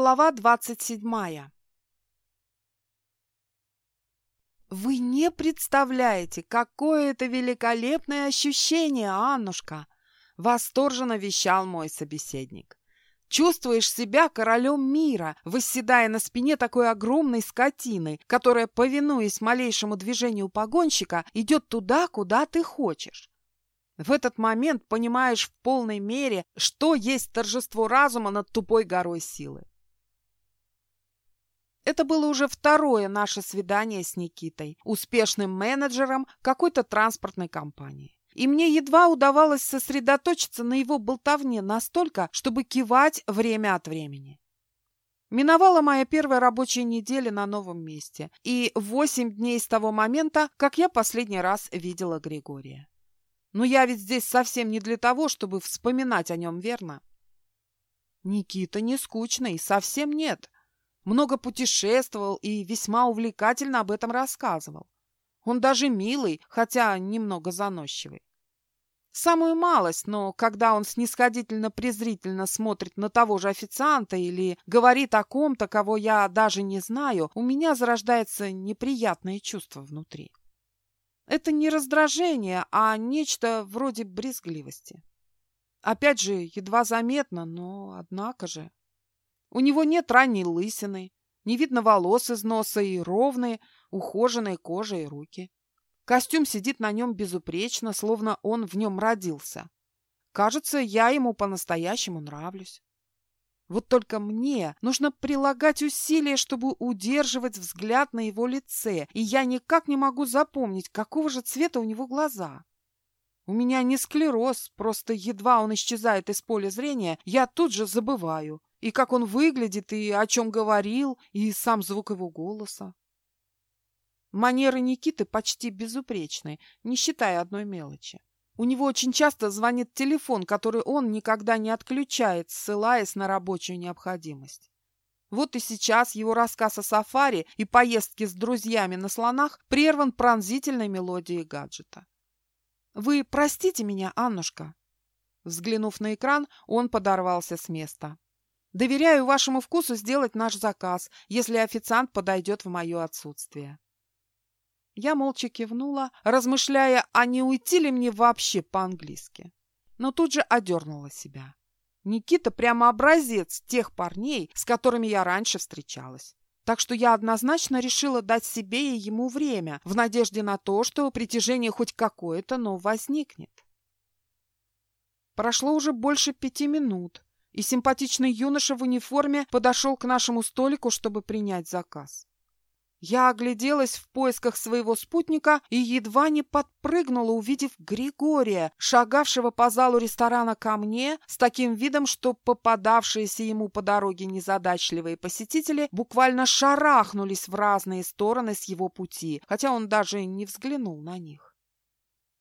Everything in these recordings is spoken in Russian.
Глава двадцать седьмая «Вы не представляете, какое это великолепное ощущение, Аннушка!» — восторженно вещал мой собеседник. «Чувствуешь себя королем мира, восседая на спине такой огромной скотины, которая, повинуясь малейшему движению погонщика, идет туда, куда ты хочешь. В этот момент понимаешь в полной мере, что есть торжество разума над тупой горой силы. Это было уже второе наше свидание с Никитой, успешным менеджером какой-то транспортной компании. И мне едва удавалось сосредоточиться на его болтовне настолько, чтобы кивать время от времени. Миновала моя первая рабочая неделя на новом месте, и восемь дней с того момента, как я последний раз видела Григория. Но я ведь здесь совсем не для того, чтобы вспоминать о нем, верно? Никита не скучный, совсем нет много путешествовал и весьма увлекательно об этом рассказывал. Он даже милый, хотя немного заносчивый. Самую малость, но когда он снисходительно-презрительно смотрит на того же официанта или говорит о ком-то, кого я даже не знаю, у меня зарождается неприятное чувство внутри. Это не раздражение, а нечто вроде брезгливости. Опять же, едва заметно, но однако же. У него нет ранней лысины, не видно волос из носа и ровные, ухоженные кожа и руки. Костюм сидит на нем безупречно, словно он в нем родился. Кажется, я ему по-настоящему нравлюсь. Вот только мне нужно прилагать усилия, чтобы удерживать взгляд на его лице, и я никак не могу запомнить, какого же цвета у него глаза. У меня не склероз, просто едва он исчезает из поля зрения, я тут же забываю, и как он выглядит, и о чем говорил, и сам звук его голоса. Манеры Никиты почти безупречны, не считая одной мелочи. У него очень часто звонит телефон, который он никогда не отключает, ссылаясь на рабочую необходимость. Вот и сейчас его рассказ о сафари и поездке с друзьями на слонах прерван пронзительной мелодией гаджета. «Вы простите меня, Аннушка?» Взглянув на экран, он подорвался с места. Доверяю вашему вкусу сделать наш заказ, если официант подойдет в мое отсутствие. Я молча кивнула, размышляя, а не уйти ли мне вообще по-английски. Но тут же одернула себя. Никита прямо образец тех парней, с которыми я раньше встречалась. Так что я однозначно решила дать себе и ему время, в надежде на то, что притяжение хоть какое-то, но возникнет. Прошло уже больше пяти минут, и симпатичный юноша в униформе подошел к нашему столику, чтобы принять заказ. Я огляделась в поисках своего спутника и едва не подпрыгнула, увидев Григория, шагавшего по залу ресторана ко мне с таким видом, что попадавшиеся ему по дороге незадачливые посетители буквально шарахнулись в разные стороны с его пути, хотя он даже не взглянул на них.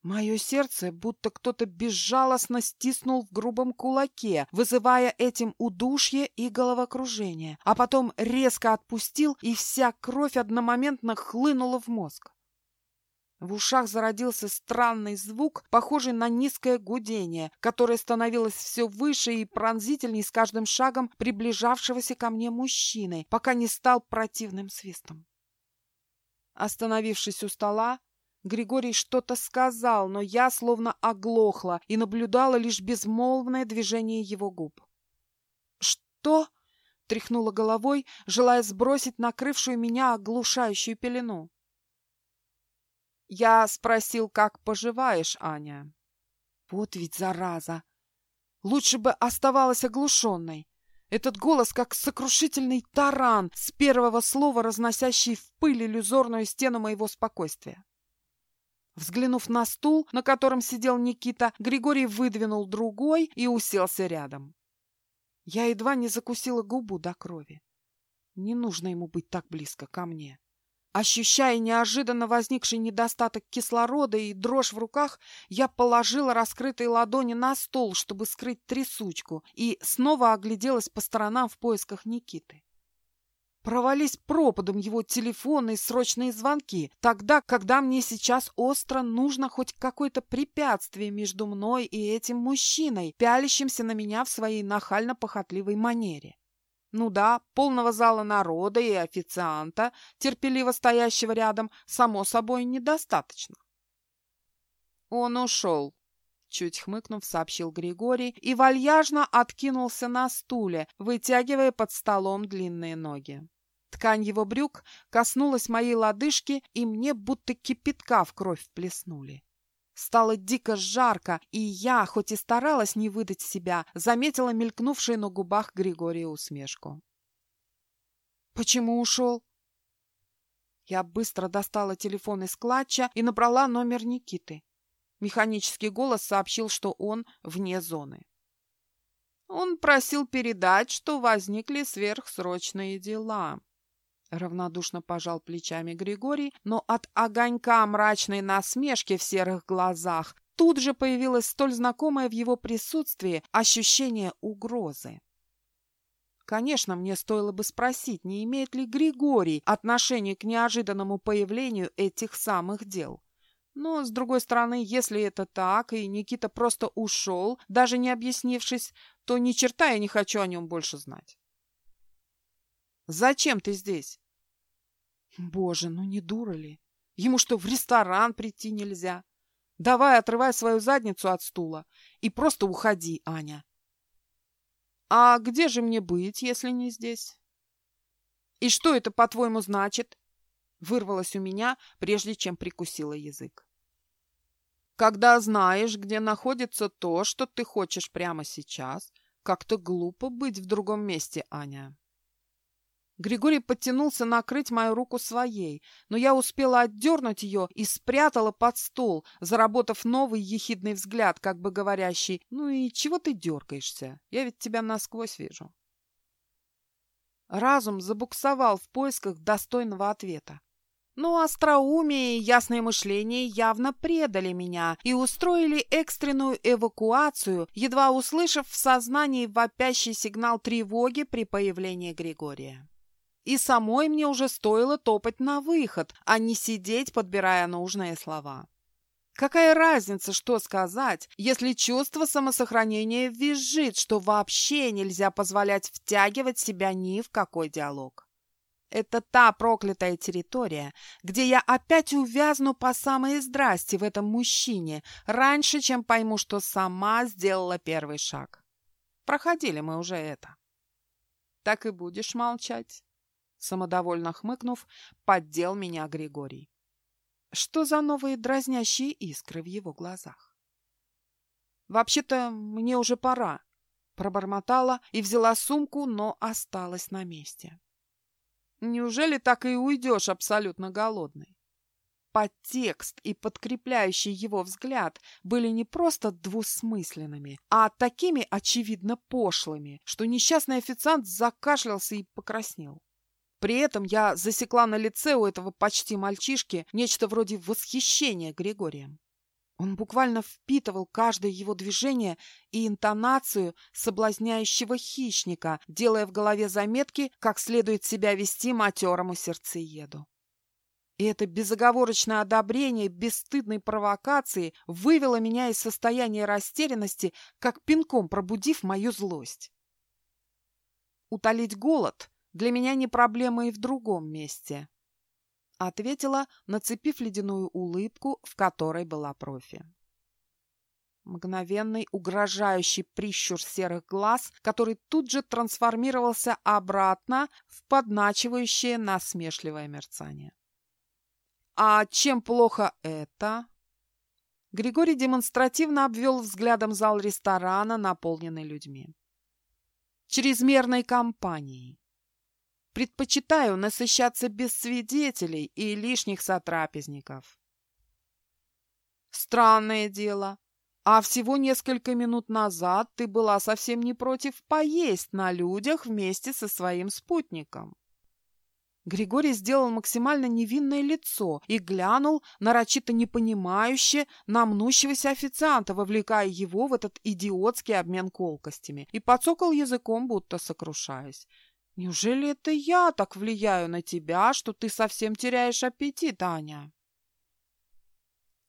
Мое сердце будто кто-то безжалостно стиснул в грубом кулаке, вызывая этим удушье и головокружение, а потом резко отпустил, и вся кровь одномоментно хлынула в мозг. В ушах зародился странный звук, похожий на низкое гудение, которое становилось все выше и пронзительней с каждым шагом приближавшегося ко мне мужчины, пока не стал противным свистом. Остановившись у стола, Григорий что-то сказал, но я словно оглохла и наблюдала лишь безмолвное движение его губ. «Что?» — тряхнула головой, желая сбросить накрывшую меня оглушающую пелену. Я спросил, как поживаешь, Аня. Вот ведь зараза! Лучше бы оставалась оглушенной. Этот голос, как сокрушительный таран, с первого слова разносящий в пыль иллюзорную стену моего спокойствия. Взглянув на стул, на котором сидел Никита, Григорий выдвинул другой и уселся рядом. Я едва не закусила губу до крови. Не нужно ему быть так близко ко мне. Ощущая неожиданно возникший недостаток кислорода и дрожь в руках, я положила раскрытые ладони на стол, чтобы скрыть трясучку, и снова огляделась по сторонам в поисках Никиты. Провались пропадом его телефоны и срочные звонки, тогда, когда мне сейчас остро нужно хоть какое-то препятствие между мной и этим мужчиной, пялящимся на меня в своей нахально-похотливой манере. Ну да, полного зала народа и официанта, терпеливо стоящего рядом, само собой, недостаточно. Он ушел, чуть хмыкнув, сообщил Григорий и вальяжно откинулся на стуле, вытягивая под столом длинные ноги. Ткань его брюк коснулась моей лодыжки, и мне будто кипятка в кровь вплеснули. Стало дико жарко, и я, хоть и старалась не выдать себя, заметила мелькнувшую на губах Григория усмешку. «Почему ушел?» Я быстро достала телефон из клатча и набрала номер Никиты. Механический голос сообщил, что он вне зоны. Он просил передать, что возникли сверхсрочные дела. Равнодушно пожал плечами Григорий, но от огонька мрачной насмешки в серых глазах тут же появилось столь знакомое в его присутствии ощущение угрозы. Конечно, мне стоило бы спросить, не имеет ли Григорий отношение к неожиданному появлению этих самых дел. Но, с другой стороны, если это так, и Никита просто ушел, даже не объяснившись, то ни черта я не хочу о нем больше знать. Зачем ты здесь? Боже, ну не дура ли? Ему что, в ресторан прийти нельзя? Давай, отрывай свою задницу от стула и просто уходи, Аня. А где же мне быть, если не здесь? И что это, по-твоему, значит? Вырвалось у меня, прежде чем прикусила язык. Когда знаешь, где находится то, что ты хочешь прямо сейчас, как-то глупо быть в другом месте, Аня. Григорий подтянулся накрыть мою руку своей, но я успела отдернуть ее и спрятала под стол, заработав новый ехидный взгляд, как бы говорящий, «Ну и чего ты дергаешься? Я ведь тебя насквозь вижу». Разум забуксовал в поисках достойного ответа. Но остроумие и ясное мышление явно предали меня и устроили экстренную эвакуацию, едва услышав в сознании вопящий сигнал тревоги при появлении Григория и самой мне уже стоило топать на выход, а не сидеть, подбирая нужные слова. Какая разница, что сказать, если чувство самосохранения визжит, что вообще нельзя позволять втягивать себя ни в какой диалог? Это та проклятая территория, где я опять увязну по самой здрасти в этом мужчине, раньше, чем пойму, что сама сделала первый шаг. Проходили мы уже это. Так и будешь молчать? Самодовольно хмыкнув, поддел меня Григорий. Что за новые дразнящие искры в его глазах? «Вообще-то мне уже пора», — пробормотала и взяла сумку, но осталась на месте. «Неужели так и уйдешь абсолютно голодный?» Подтекст и подкрепляющий его взгляд были не просто двусмысленными, а такими очевидно пошлыми, что несчастный официант закашлялся и покраснел. При этом я засекла на лице у этого почти мальчишки нечто вроде восхищения Григорием. Он буквально впитывал каждое его движение и интонацию соблазняющего хищника, делая в голове заметки, как следует себя вести матерому сердцееду. И это безоговорочное одобрение бесстыдной провокации вывело меня из состояния растерянности, как пинком пробудив мою злость. Утолить голод для меня не проблема и в другом месте. Ответила, нацепив ледяную улыбку, в которой была профи. Мгновенный угрожающий прищур серых глаз, который тут же трансформировался обратно в подначивающее насмешливое мерцание. «А чем плохо это?» Григорий демонстративно обвел взглядом зал ресторана, наполненный людьми. «Чрезмерной компанией. Предпочитаю насыщаться без свидетелей и лишних сотрапезников. Странное дело. А всего несколько минут назад ты была совсем не против поесть на людях вместе со своим спутником. Григорий сделал максимально невинное лицо и глянул нарочито непонимающе на мнущегося официанта, вовлекая его в этот идиотский обмен колкостями, и подсокал языком, будто сокрушаясь. Неужели это я так влияю на тебя, что ты совсем теряешь аппетит, Аня?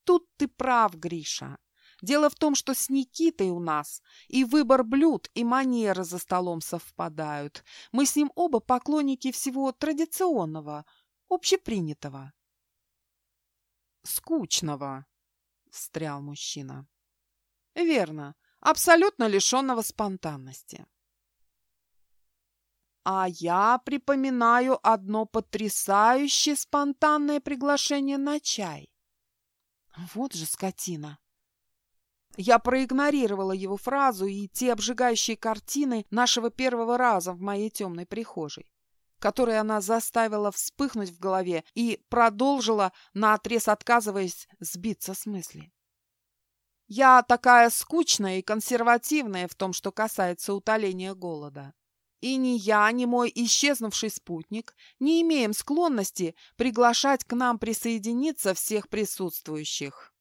Тут ты прав, Гриша. Дело в том, что с Никитой у нас и выбор блюд, и манеры за столом совпадают. Мы с ним оба поклонники всего традиционного, общепринятого. «Скучного», — встрял мужчина. «Верно, абсолютно лишенного спонтанности». А я припоминаю одно потрясающе спонтанное приглашение на чай. Вот же скотина! Я проигнорировала его фразу и те обжигающие картины нашего первого раза в моей темной прихожей, которые она заставила вспыхнуть в голове и продолжила, наотрез отказываясь сбиться с мысли. Я такая скучная и консервативная в том, что касается утоления голода. И ни я, ни мой исчезнувший спутник не имеем склонности приглашать к нам присоединиться всех присутствующих.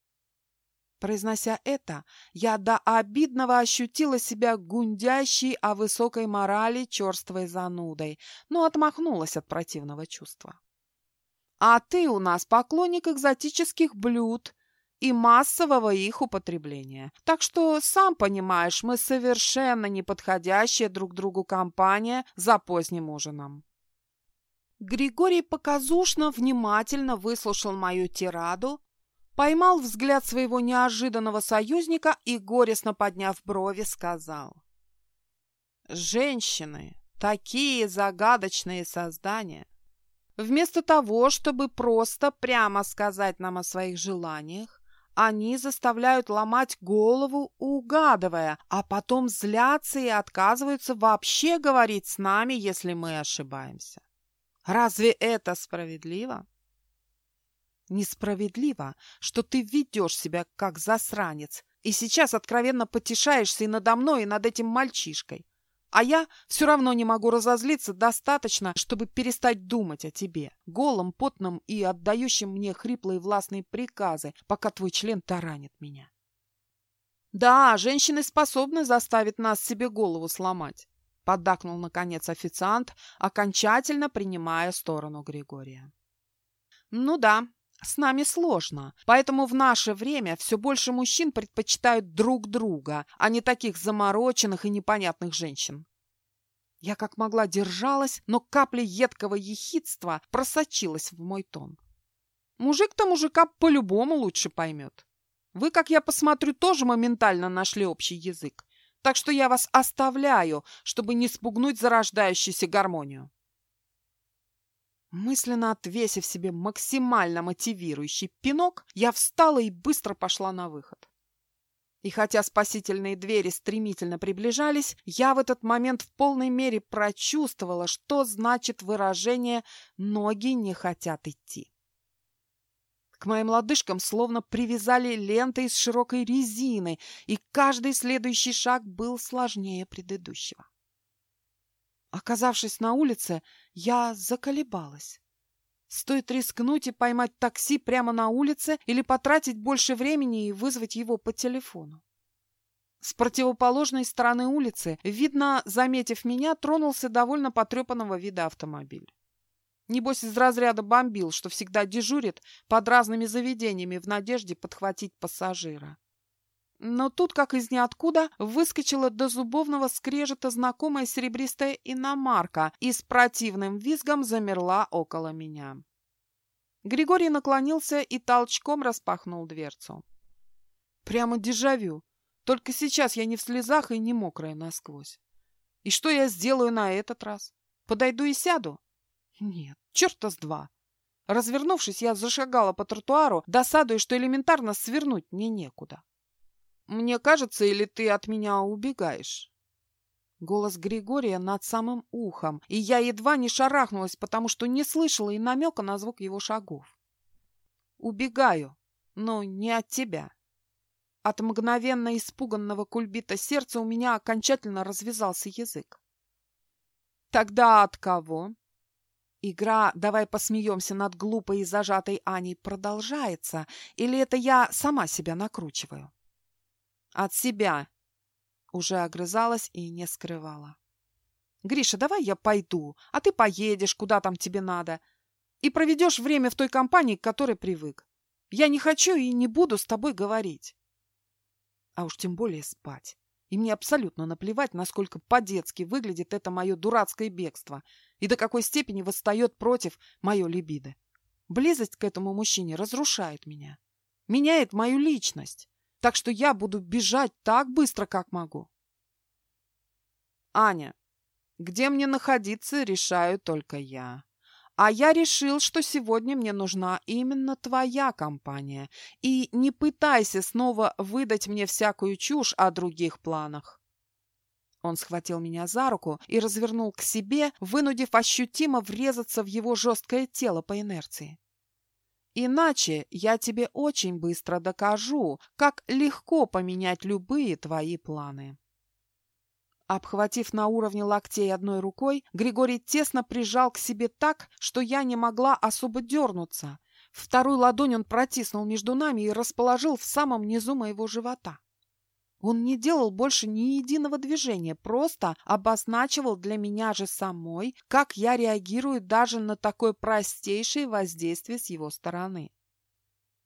Произнося это, я до обидного ощутила себя гундящей о высокой морали черствой занудой, но отмахнулась от противного чувства. «А ты у нас поклонник экзотических блюд и массового их употребления. Так что, сам понимаешь, мы совершенно неподходящая друг другу компания за поздним ужином. Григорий показушно внимательно выслушал мою тираду, поймал взгляд своего неожиданного союзника и, горестно подняв брови, сказал. «Женщины, такие загадочные создания!» Вместо того, чтобы просто прямо сказать нам о своих желаниях, они заставляют ломать голову, угадывая, а потом злятся и отказываются вообще говорить с нами, если мы ошибаемся. Разве это справедливо? Несправедливо, что ты ведешь себя как засранец и сейчас откровенно потешаешься и надо мной, и над этим мальчишкой. А я все равно не могу разозлиться достаточно, чтобы перестать думать о тебе, голым, потным и отдающим мне хриплые властные приказы, пока твой член таранит меня. Да, женщины способны заставить нас себе голову сломать, поддакнул, наконец, официант, окончательно принимая сторону Григория. Ну да, с нами сложно, поэтому в наше время все больше мужчин предпочитают друг друга, а не таких замороченных и непонятных женщин. Я как могла держалась, но капля едкого ехидства просочилась в мой тон. Мужик-то мужика по-любому лучше поймет. Вы, как я посмотрю, тоже моментально нашли общий язык. Так что я вас оставляю, чтобы не спугнуть зарождающуюся гармонию. Мысленно отвесив себе максимально мотивирующий пинок, я встала и быстро пошла на выход. И хотя спасительные двери стремительно приближались, я в этот момент в полной мере прочувствовала, что значит выражение «ноги не хотят идти». К моим лодыжкам словно привязали ленты из широкой резины, и каждый следующий шаг был сложнее предыдущего. Оказавшись на улице, я заколебалась. Стоит рискнуть и поймать такси прямо на улице или потратить больше времени и вызвать его по телефону. С противоположной стороны улицы, видно, заметив меня, тронулся довольно потрепанного вида автомобиль. Небось, из разряда бомбил, что всегда дежурит под разными заведениями в надежде подхватить пассажира. Но тут, как из ниоткуда, выскочила до зубовного скрежета знакомая серебристая иномарка и с противным визгом замерла около меня. Григорий наклонился и толчком распахнул дверцу. Прямо дежавю. Только сейчас я не в слезах и не мокрая насквозь. И что я сделаю на этот раз? Подойду и сяду? Нет, черта с два. Развернувшись, я зашагала по тротуару, досадуя, что элементарно свернуть мне некуда. Мне кажется, или ты от меня убегаешь?» Голос Григория над самым ухом, и я едва не шарахнулась, потому что не слышала и намека на звук его шагов. «Убегаю, но не от тебя». От мгновенно испуганного кульбита сердца у меня окончательно развязался язык. «Тогда от кого?» Игра «Давай посмеемся над глупой и зажатой Аней» продолжается, или это я сама себя накручиваю? От себя. Уже огрызалась и не скрывала. Гриша, давай я пойду, а ты поедешь, куда там тебе надо, и проведешь время в той компании, к которой привык. Я не хочу и не буду с тобой говорить. а уж тем более спать. И мне абсолютно наплевать, насколько по-детски выглядит это мое дурацкое бегство и до какой степени восстает против мое либидо. Близость к этому мужчине разрушает меня, меняет мою личность, так что я буду бежать так быстро, как могу. Аня, где мне находиться, решаю только я. А я решил, что сегодня мне нужна именно твоя компания. И не пытайся снова выдать мне всякую чушь о других планах. Он схватил меня за руку и развернул к себе, вынудив ощутимо врезаться в его жесткое тело по инерции. Иначе я тебе очень быстро докажу, как легко поменять любые твои планы. Обхватив на уровне локтей одной рукой, Григорий тесно прижал к себе так, что я не могла особо дернуться. Вторую ладонь он протиснул между нами и расположил в самом низу моего живота. Он не делал больше ни единого движения, просто обозначивал для меня же самой, как я реагирую даже на такое простейшее воздействие с его стороны.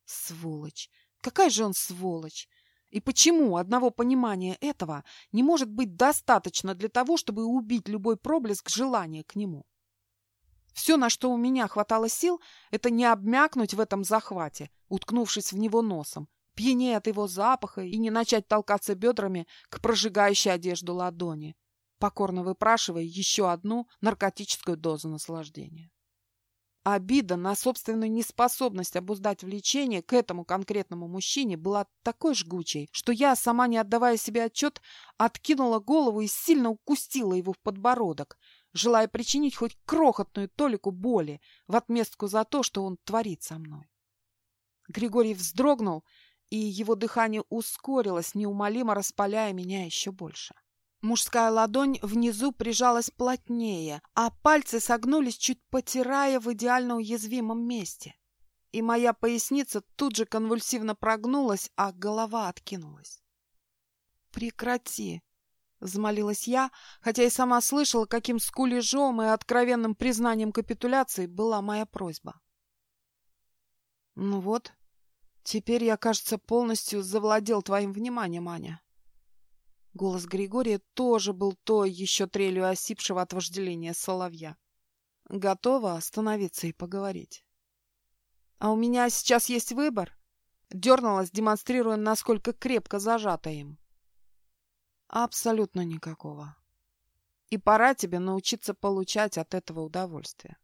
Сволочь! Какая же он сволочь! И почему одного понимания этого не может быть достаточно для того, чтобы убить любой проблеск желания к нему? Все, на что у меня хватало сил, это не обмякнуть в этом захвате, уткнувшись в него носом, пьянее от его запаха и не начать толкаться бедрами к прожигающей одежду ладони, покорно выпрашивая еще одну наркотическую дозу наслаждения. Обида на собственную неспособность обуздать влечение к этому конкретному мужчине была такой жгучей, что я, сама не отдавая себе отчет, откинула голову и сильно укусила его в подбородок, желая причинить хоть крохотную толику боли в отместку за то, что он творит со мной. Григорий вздрогнул, и его дыхание ускорилось, неумолимо распаляя меня еще больше. Мужская ладонь внизу прижалась плотнее, а пальцы согнулись, чуть потирая в идеально уязвимом месте. И моя поясница тут же конвульсивно прогнулась, а голова откинулась. «Прекрати!» — взмолилась я, хотя и сама слышала, каким скулежом и откровенным признанием капитуляции была моя просьба. «Ну вот, теперь я, кажется, полностью завладел твоим вниманием, Аня. Голос Григория тоже был той еще трелью осипшего от вожделения соловья. Готова остановиться и поговорить. «А у меня сейчас есть выбор?» Дернулась, демонстрируя, насколько крепко зажата им. «Абсолютно никакого. И пора тебе научиться получать от этого удовольствие».